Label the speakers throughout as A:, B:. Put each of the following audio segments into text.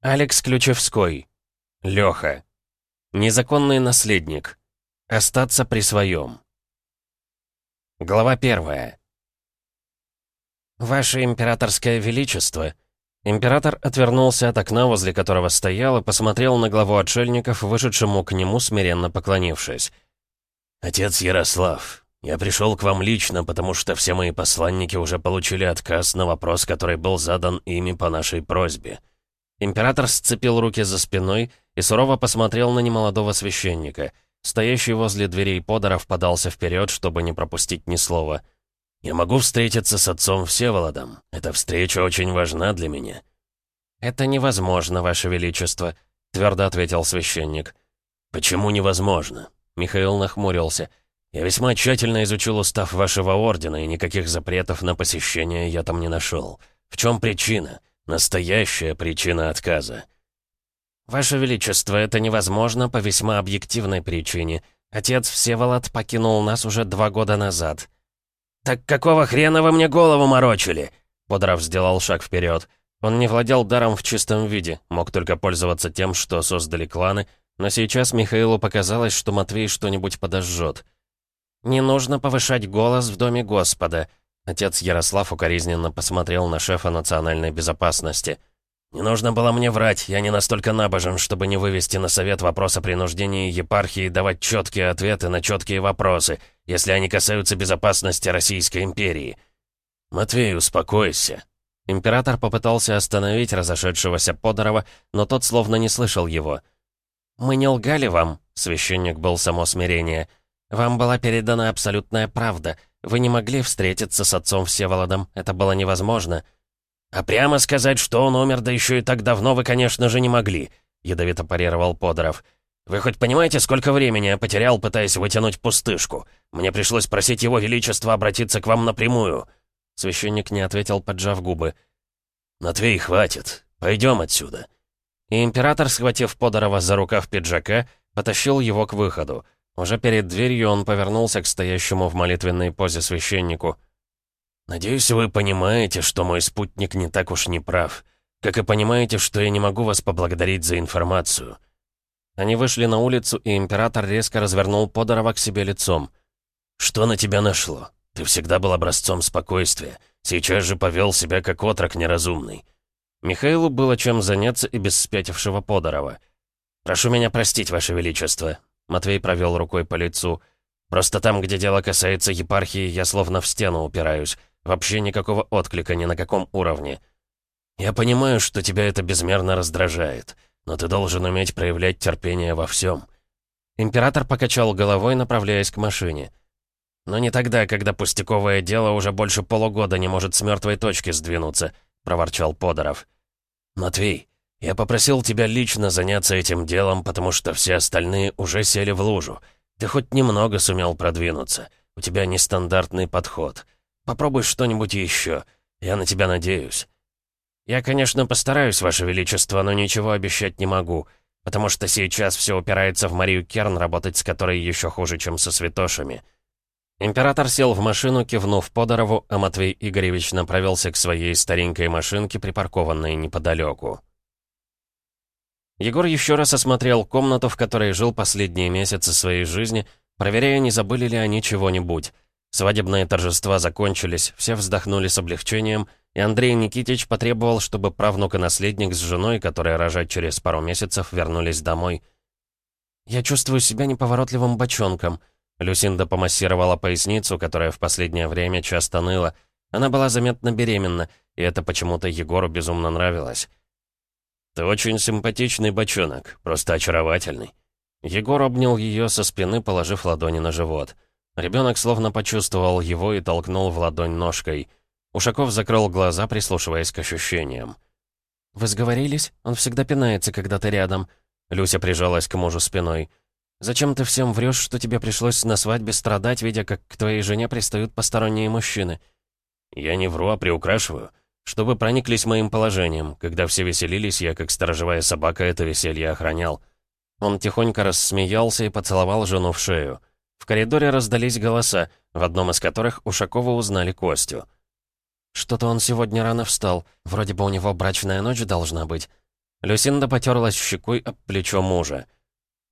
A: Алекс Ключевской. Лёха. Незаконный наследник. Остаться при своем. Глава первая. «Ваше императорское величество!» Император отвернулся от окна, возле которого стоял, и посмотрел на главу отшельников, вышедшему к нему, смиренно поклонившись.
B: «Отец Ярослав, я пришел к вам лично, потому что все мои посланники уже получили отказ на вопрос, который был задан ими по нашей просьбе».
A: Император сцепил руки за спиной и сурово посмотрел на немолодого священника. Стоящий возле дверей Подоров подался вперед, чтобы не пропустить ни слова.
B: «Я могу встретиться с отцом Всеволодом. Эта встреча очень важна для меня».
A: «Это невозможно, Ваше Величество», — твердо ответил священник.
B: «Почему невозможно?» Михаил нахмурился. «Я весьма тщательно изучил устав вашего ордена, и никаких запретов на посещение я там не нашел. В чем причина? Настоящая причина отказа».
A: «Ваше Величество, это невозможно по весьма объективной причине. Отец Всеволод покинул нас уже два года назад».
B: «Так какого хрена вы мне голову морочили?»
A: Бодров сделал шаг вперед. Он не владел даром в чистом виде, мог только пользоваться тем, что создали кланы, но сейчас Михаилу показалось, что Матвей что-нибудь подожжет. «Не нужно повышать голос в доме Господа», Отец Ярослав укоризненно посмотрел на шефа национальной безопасности.
B: «Не нужно было мне врать, я не настолько набожен, чтобы не вывести на совет вопрос о принуждении епархии давать четкие ответы на четкие вопросы, если они касаются безопасности Российской империи. Матвей, успокойся».
A: Император попытался остановить разошедшегося Подорова, но тот словно не слышал его. «Мы не лгали вам», — священник был само смирение. «Вам была передана абсолютная правда. Вы не могли встретиться с отцом Всеволодом. Это было невозможно».
B: «А прямо сказать, что он умер, да еще и так давно, вы, конечно же, не могли», — ядовито парировал Подоров. «Вы хоть понимаете, сколько времени я потерял, пытаясь вытянуть пустышку? Мне пришлось просить его величество обратиться к вам напрямую».
A: Священник не ответил, поджав губы.
B: «Матвей, хватит. Пойдем отсюда».
A: И император, схватив Подорова за рукав пиджака, потащил его к выходу. Уже перед дверью он повернулся к стоящему в молитвенной позе священнику.
B: «Надеюсь, вы понимаете, что мой спутник не так уж не прав. Как и понимаете, что я не могу вас поблагодарить за информацию».
A: Они вышли на улицу, и император резко развернул Подорова к себе лицом.
B: «Что на тебя нашло? Ты всегда был образцом спокойствия. Сейчас же повел себя как отрок неразумный.
A: Михаилу было чем заняться и без спятившего Подорова. «Прошу меня простить, Ваше Величество», — Матвей провел рукой по лицу. «Просто там, где дело касается епархии, я словно в стену упираюсь. Вообще никакого отклика ни на каком уровне».
B: «Я понимаю, что тебя это безмерно раздражает, но ты должен уметь проявлять терпение во всем».
A: Император покачал головой, направляясь к машине. «Но не тогда, когда пустяковое дело уже больше полугода не может с мертвой точки сдвинуться», проворчал Подоров.
B: «Матвей, я попросил тебя лично заняться этим делом, потому что все остальные уже сели в лужу. Ты хоть немного сумел продвинуться. У тебя нестандартный подход. Попробуй что-нибудь еще. Я на тебя надеюсь».
A: «Я, конечно, постараюсь, Ваше Величество, но ничего обещать не могу, потому что сейчас все упирается в Марию Керн, работать с которой еще хуже, чем со святошами». Император сел в машину, кивнув Подорову, а Матвей Игоревич направился к своей старенькой машинке, припаркованной неподалеку. Егор еще раз осмотрел комнату, в которой жил последние месяцы своей жизни, проверяя, не забыли ли они чего-нибудь. Свадебные торжества закончились, все вздохнули с облегчением, и Андрей Никитич потребовал, чтобы правнук и наследник с женой, которая рожать через пару месяцев, вернулись домой. «Я чувствую себя неповоротливым бочонком», Люсинда помассировала поясницу, которая в последнее время часто ныла. Она была заметно беременна, и это почему-то Егору безумно нравилось.
B: «Ты очень симпатичный бочонок, просто очаровательный».
A: Егор обнял ее со спины, положив ладони на живот. Ребенок словно почувствовал его и толкнул в ладонь ножкой. Ушаков закрыл глаза, прислушиваясь к ощущениям. «Вы сговорились? Он всегда пинается, когда ты рядом». Люся прижалась к мужу спиной. Зачем ты всем врешь, что тебе пришлось на свадьбе страдать, видя, как к твоей жене пристают посторонние мужчины?»
B: «Я не вру, а приукрашиваю. Чтобы прониклись моим положением. Когда все веселились, я, как сторожевая собака, это веселье охранял».
A: Он тихонько рассмеялся и поцеловал жену в шею. В коридоре раздались голоса, в одном из которых Ушакова узнали Костю. «Что-то он сегодня рано встал. Вроде бы у него брачная ночь должна быть». Люсинда потерлась щекой об плечо мужа.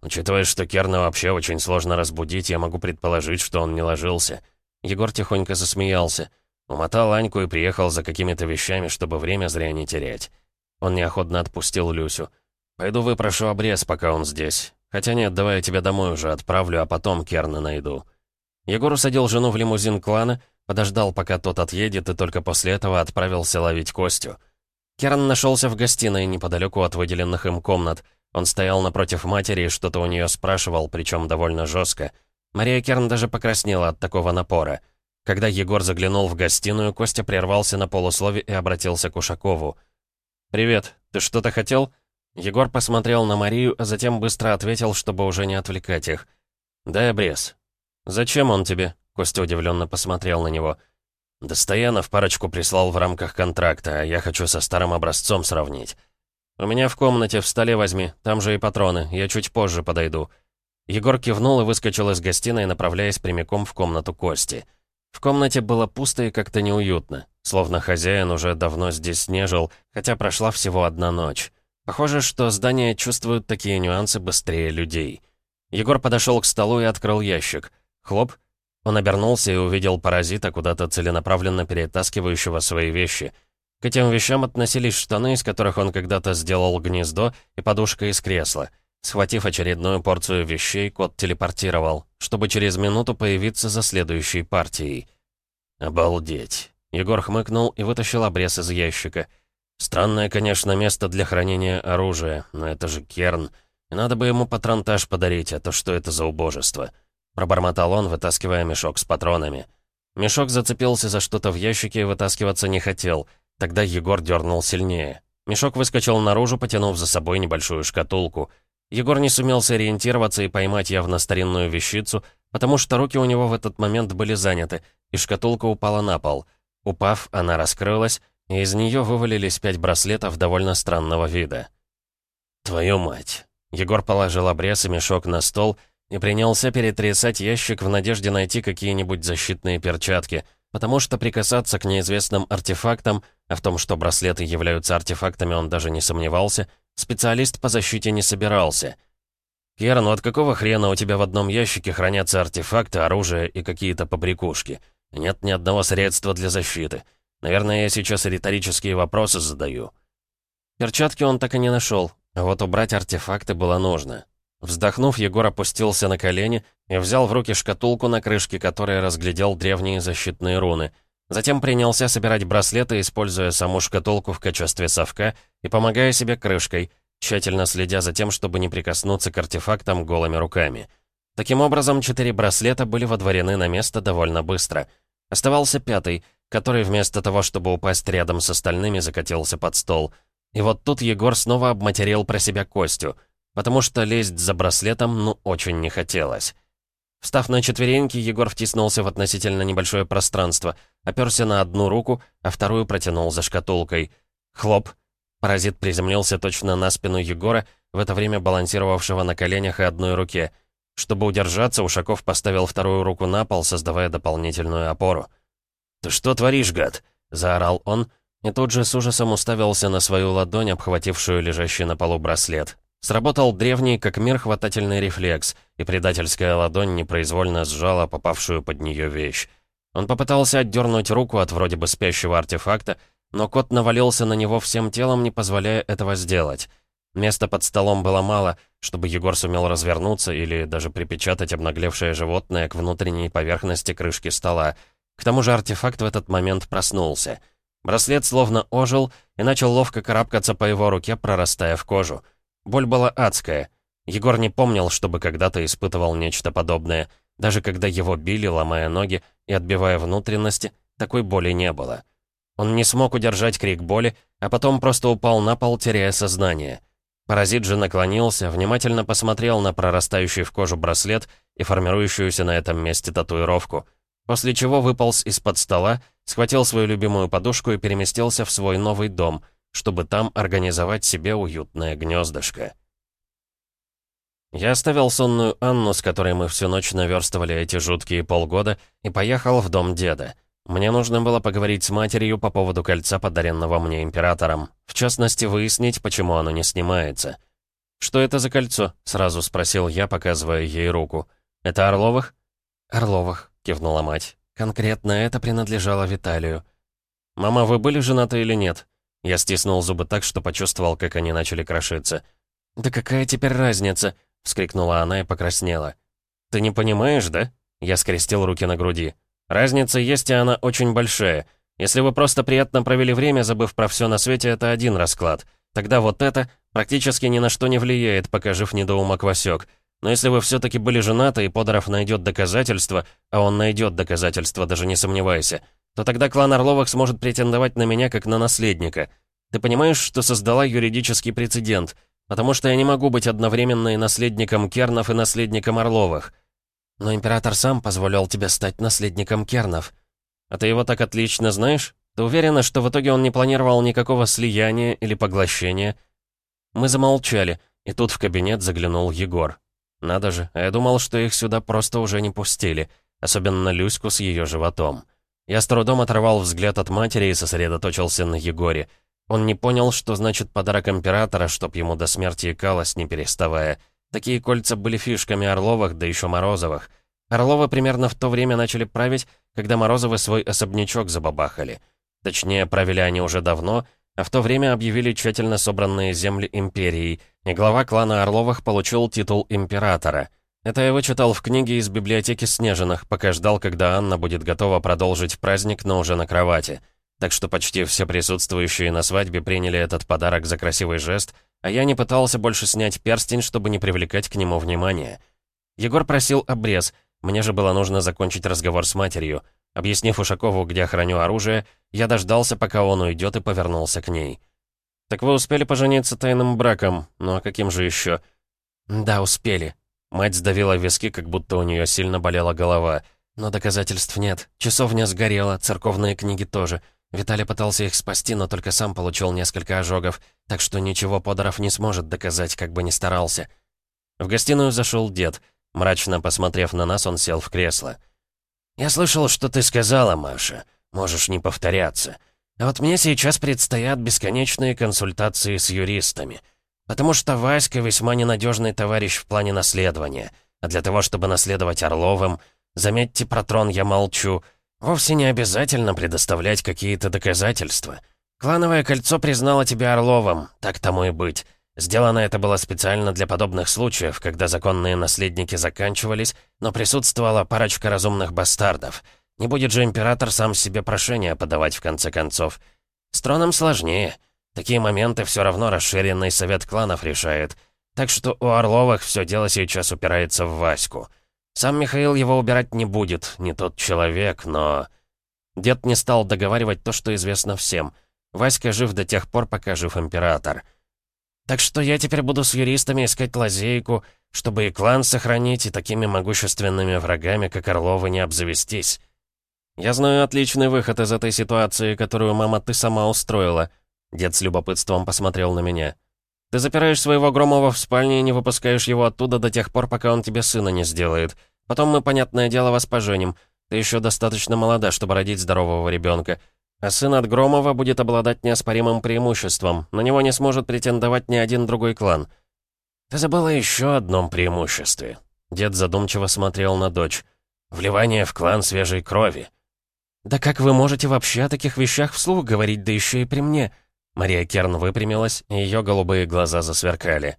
A: «Учитывая, что Керна вообще очень сложно разбудить, я могу предположить, что он не ложился». Егор тихонько засмеялся. Умотал Аньку и приехал за какими-то вещами, чтобы время зря не терять. Он неохотно отпустил Люсю. «Пойду выпрошу обрез, пока он здесь. Хотя нет, давай я тебя домой уже отправлю, а потом Керна найду». Егор усадил жену в лимузин клана, подождал, пока тот отъедет, и только после этого отправился ловить Костю. Керн нашелся в гостиной неподалеку от выделенных им комнат. Он стоял напротив матери и что-то у нее спрашивал, причем довольно жестко. Мария Керн даже покраснела от такого напора. Когда Егор заглянул в гостиную, Костя прервался на полуслове и обратился к Ушакову. «Привет, ты что-то хотел?» Егор посмотрел на Марию, а затем быстро ответил, чтобы уже не отвлекать их. «Дай обрез». «Зачем он тебе?» Костя удивленно посмотрел на него. «Да Стоянов парочку прислал в рамках контракта, а я хочу со старым образцом сравнить». «У меня в комнате, в столе возьми, там же и патроны, я чуть позже подойду». Егор кивнул и выскочил из гостиной, направляясь прямиком в комнату Кости. В комнате было пусто и как-то неуютно, словно хозяин уже давно здесь не жил, хотя прошла всего одна ночь. Похоже, что здания чувствуют такие нюансы быстрее людей. Егор подошел к столу и открыл ящик. Хлоп. Он обернулся и увидел паразита, куда-то целенаправленно перетаскивающего свои вещи — к этим вещам относились штаны, из которых он когда-то сделал гнездо, и подушка из кресла. Схватив очередную порцию вещей, кот телепортировал, чтобы через минуту появиться за следующей партией. «Обалдеть!» Егор хмыкнул и вытащил обрез из ящика. «Странное, конечно, место для хранения оружия, но это же Керн. И надо бы ему патронтаж подарить, а то что это за убожество?» Пробормотал он, вытаскивая мешок с патронами. Мешок зацепился за что-то в ящике и вытаскиваться не хотел — Тогда Егор дернул сильнее. Мешок выскочил наружу, потянув за собой небольшую шкатулку. Егор не сумел сориентироваться и поймать явно старинную вещицу, потому что руки у него в этот момент были заняты, и шкатулка упала на пол. Упав, она раскрылась, и из нее вывалились пять браслетов довольно странного вида. «Твою мать!» Егор положил обрез и мешок на стол и принялся перетрясать ящик в надежде найти какие-нибудь защитные перчатки — Потому что прикасаться к неизвестным артефактам, а в том, что браслеты являются артефактами, он даже не сомневался, специалист по защите не собирался. «Керн, ну от какого хрена у тебя в одном ящике хранятся артефакты, оружие и какие-то побрякушки? Нет ни одного средства для защиты. Наверное, я сейчас риторические вопросы задаю». Перчатки он так и не нашел, а вот убрать артефакты было нужно. Вздохнув, Егор опустился на колени и взял в руки шкатулку, на крышке которой разглядел древние защитные руны. Затем принялся собирать браслеты, используя саму шкатулку в качестве совка и помогая себе крышкой, тщательно следя за тем, чтобы не прикоснуться к артефактам голыми руками. Таким образом, четыре браслета были водворены на место довольно быстро. Оставался пятый, который вместо того, чтобы упасть рядом с остальными, закатился под стол. И вот тут Егор снова обматерил про себя Костю — потому что лезть за браслетом ну очень не хотелось. Встав на четвереньки, Егор втиснулся в относительно небольшое пространство, оперся на одну руку, а вторую протянул за шкатулкой. Хлоп! Паразит приземлился точно на спину Егора, в это время балансировавшего на коленях и одной руке. Чтобы удержаться, Ушаков поставил вторую руку на пол, создавая дополнительную опору. «Ты что творишь, гад?» — заорал он, и тут же с ужасом уставился на свою ладонь, обхватившую лежащий на полу браслет. Сработал древний, как мир, хватательный рефлекс, и предательская ладонь непроизвольно сжала попавшую под нее вещь. Он попытался отдернуть руку от вроде бы спящего артефакта, но кот навалился на него всем телом, не позволяя этого сделать. Места под столом было мало, чтобы Егор сумел развернуться или даже припечатать обнаглевшее животное к внутренней поверхности крышки стола. К тому же артефакт в этот момент проснулся. Браслет словно ожил и начал ловко карабкаться по его руке, прорастая в кожу. Боль была адская. Егор не помнил, чтобы когда-то испытывал нечто подобное. Даже когда его били, ломая ноги и отбивая внутренности, такой боли не было. Он не смог удержать крик боли, а потом просто упал на пол, теряя сознание. Паразит же наклонился, внимательно посмотрел на прорастающий в кожу браслет и формирующуюся на этом месте татуировку, после чего выполз из-под стола, схватил свою любимую подушку и переместился в свой новый дом — чтобы там организовать себе уютное гнездышко. Я оставил сонную Анну, с которой мы всю ночь наверстывали эти жуткие полгода, и поехал в дом деда. Мне нужно было поговорить с матерью по поводу кольца, подаренного мне императором. В частности, выяснить, почему оно не снимается. «Что это за кольцо?» — сразу спросил я, показывая ей руку. «Это Орловых?» «Орловых», — кивнула мать. «Конкретно это принадлежало Виталию». «Мама, вы были женаты или нет?» Я стиснул зубы так, что почувствовал, как они начали крошиться. «Да какая теперь разница?» — вскрикнула она и покраснела. «Ты не понимаешь, да?» Я скрестил руки на груди. «Разница есть, и она очень большая. Если вы просто приятно провели время, забыв про все на свете, это один расклад. Тогда вот это практически ни на что не влияет, пока жив недоумок Васек. Но если вы все-таки были женаты, и Подоров найдет доказательства, а он найдет доказательства, даже не сомневайся, то тогда клан Орловых сможет претендовать на меня как на наследника. Ты понимаешь, что создала юридический прецедент? Потому что я не могу быть одновременно и наследником Кернов, и наследником Орловых. Но император сам позволил тебе стать наследником Кернов. А ты его так отлично знаешь? Ты уверена, что в итоге он не планировал никакого слияния или поглощения? Мы замолчали, и тут в кабинет заглянул Егор. Надо же, а я думал, что их сюда просто уже не пустили, особенно Люську с ее животом. Я с трудом оторвал взгляд от матери и сосредоточился на Егоре. Он не понял, что значит подарок императора, чтоб ему до смерти икалось, не переставая. Такие кольца были фишками Орловых, да еще Морозовых. Орловы примерно в то время начали править, когда Морозовы свой особнячок забабахали. Точнее, правили они уже давно, а в то время объявили тщательно собранные земли империи, и глава клана Орловых получил титул императора — это я вычитал в книге из библиотеки Снежиных, пока ждал, когда Анна будет готова продолжить праздник, но уже на кровати. Так что почти все присутствующие на свадьбе приняли этот подарок за красивый жест, а я не пытался больше снять перстень, чтобы не привлекать к нему внимания. Егор просил обрез, мне же было нужно закончить разговор с матерью. Объяснив Ушакову, где храню оружие, я дождался, пока он уйдет, и повернулся к ней. «Так вы успели пожениться тайным браком? Ну а каким же еще?» «Да, успели», Мать сдавила виски, как будто у нее сильно болела голова. Но доказательств нет. Часовня сгорела, церковные книги тоже. Виталий пытался их спасти, но только сам получил несколько ожогов, так что ничего Подоров не сможет доказать, как бы ни старался. В гостиную зашел дед. Мрачно посмотрев на нас, он сел в кресло. «Я слышал, что ты сказала, Маша. Можешь не повторяться. А вот мне сейчас предстоят бесконечные консультации с юристами. Потому что Васька весьма ненадежный товарищ в плане наследования. А для того, чтобы наследовать Орловым, заметьте, про трон я молчу, вовсе не обязательно предоставлять какие-то доказательства. Клановое кольцо признало тебя Орловым, так тому и быть. Сделано это было специально для подобных случаев, когда законные наследники заканчивались, но присутствовала парочка разумных бастардов. Не будет же император сам себе прошение подавать в конце концов. С троном сложнее — Такие моменты все равно расширенный совет кланов решает. Так что у Орловых все дело сейчас упирается в Ваську. Сам Михаил его убирать не будет, не тот человек, но... Дед не стал договаривать то, что известно всем. Васька жив до тех пор, пока жив император. Так что я теперь буду с юристами искать лазейку, чтобы и клан сохранить, и такими могущественными врагами, как Орловы, не обзавестись. Я знаю отличный выход из этой ситуации, которую, мама, ты сама устроила. Дед с любопытством посмотрел на меня. «Ты запираешь своего Громова в спальне и не выпускаешь его оттуда до тех пор, пока он тебе сына не сделает. Потом мы, понятное дело, вас поженим. Ты еще достаточно молода, чтобы родить здорового ребенка. А сын от Громова будет обладать неоспоримым преимуществом. На него не сможет претендовать ни один другой клан». «Ты забыла еще одном преимуществе». Дед задумчиво смотрел на дочь. «Вливание в клан свежей крови». «Да как вы можете вообще о таких вещах вслух говорить, да еще и при мне?» Мария Керн выпрямилась, и ее голубые глаза засверкали.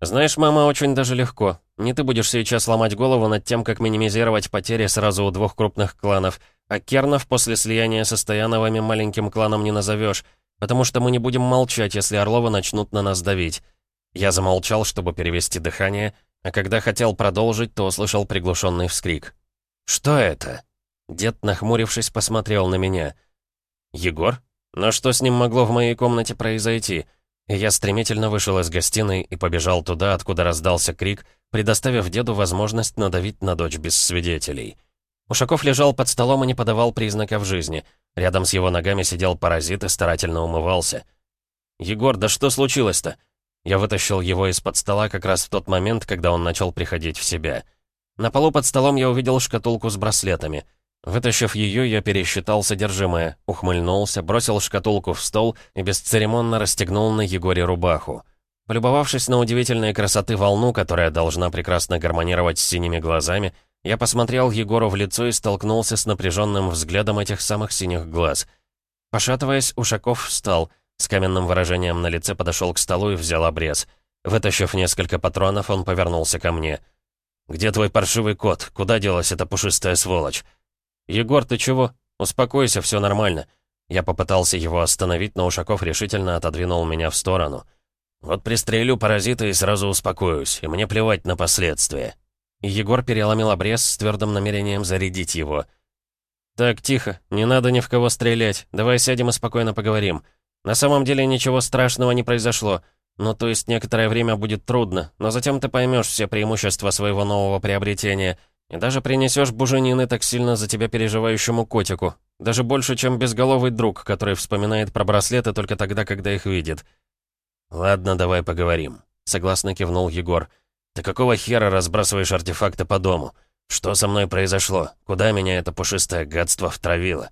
A: «Знаешь, мама, очень даже легко. Не ты будешь сейчас ломать голову над тем, как минимизировать потери сразу у двух крупных кланов, а Кернов после слияния со Стояновыми маленьким кланом не назовешь, потому что мы не будем молчать, если Орловы начнут на нас давить». Я замолчал, чтобы перевести дыхание, а когда хотел продолжить, то услышал приглушенный вскрик. «Что это?» Дед, нахмурившись, посмотрел на меня. «Егор?» Но что с ним могло в моей комнате произойти? Я стремительно вышел из гостиной и побежал туда, откуда раздался крик, предоставив деду возможность надавить на дочь без свидетелей. Ушаков лежал под столом и не подавал признаков жизни. Рядом с его ногами сидел паразит и старательно умывался. «Егор, да что случилось-то?» Я вытащил его из-под стола как раз в тот момент, когда он начал приходить в себя. На полу под столом я увидел шкатулку с браслетами. Вытащив ее, я пересчитал содержимое, ухмыльнулся, бросил шкатулку в стол и бесцеремонно расстегнул на Егоре рубаху. Полюбовавшись на удивительные красоты волну, которая должна прекрасно гармонировать с синими глазами, я посмотрел Егору в лицо и столкнулся с напряженным взглядом этих самых синих глаз. Пошатываясь, Ушаков встал, с каменным выражением на лице подошел к столу и взял обрез. Вытащив несколько патронов, он повернулся ко мне. «Где твой паршивый кот? Куда делась эта пушистая сволочь?» «Егор, ты чего? Успокойся, все нормально». Я попытался его остановить, но Ушаков решительно отодвинул меня в сторону. «Вот пристрелю паразита и сразу успокоюсь, и мне плевать на последствия». И Егор переломил обрез с твердым намерением зарядить его. «Так, тихо, не надо ни в кого стрелять. Давай сядем и спокойно поговорим. На самом деле ничего страшного не произошло. Ну, то есть некоторое время будет трудно, но затем ты поймешь все преимущества своего нового приобретения — и даже принесешь буженины так сильно за тебя переживающему котику. Даже больше, чем безголовый друг, который вспоминает про браслеты только тогда, когда их видит. «Ладно, давай поговорим», — согласно кивнул Егор. «Ты какого хера разбрасываешь артефакты по дому? Что со мной произошло? Куда меня это пушистое гадство втравило?»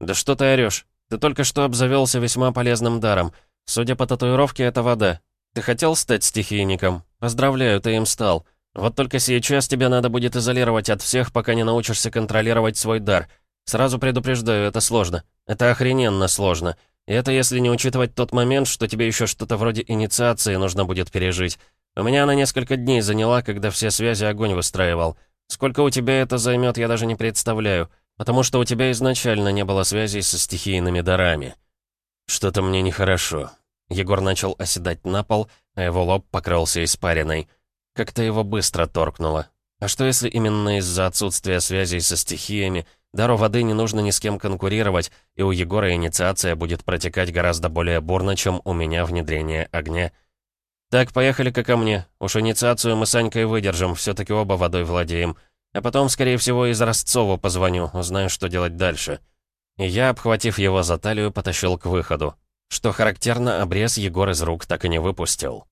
A: «Да что ты орёшь? Ты только что обзавелся весьма полезным даром. Судя по татуировке, это вода. Ты хотел стать стихийником? Поздравляю, ты им стал». Вот только сейчас тебе надо будет изолировать от всех, пока не научишься контролировать свой дар. Сразу предупреждаю, это сложно. Это охрененно сложно. И это если не учитывать тот момент, что тебе еще что-то вроде инициации нужно будет пережить. У меня она несколько дней заняла, когда все связи огонь выстраивал. Сколько у тебя это займет, я даже не представляю. Потому что у тебя изначально не было связей со стихийными дарами. Что-то мне нехорошо. Егор начал оседать на пол, а его лоб покрылся испариной. Как-то его быстро торкнуло. А что если именно из-за отсутствия связей со стихиями, дару воды не нужно ни с кем конкурировать, и у Егора инициация будет протекать гораздо более бурно, чем у меня внедрение огня? Так, поехали-ка ко мне. Уж инициацию мы с Анькой выдержим, все таки оба водой владеем. А потом, скорее всего, из Ростцову позвоню, узнаю, что делать дальше. И я, обхватив его за талию, потащил к выходу. Что характерно, обрез Егор из рук так и не выпустил.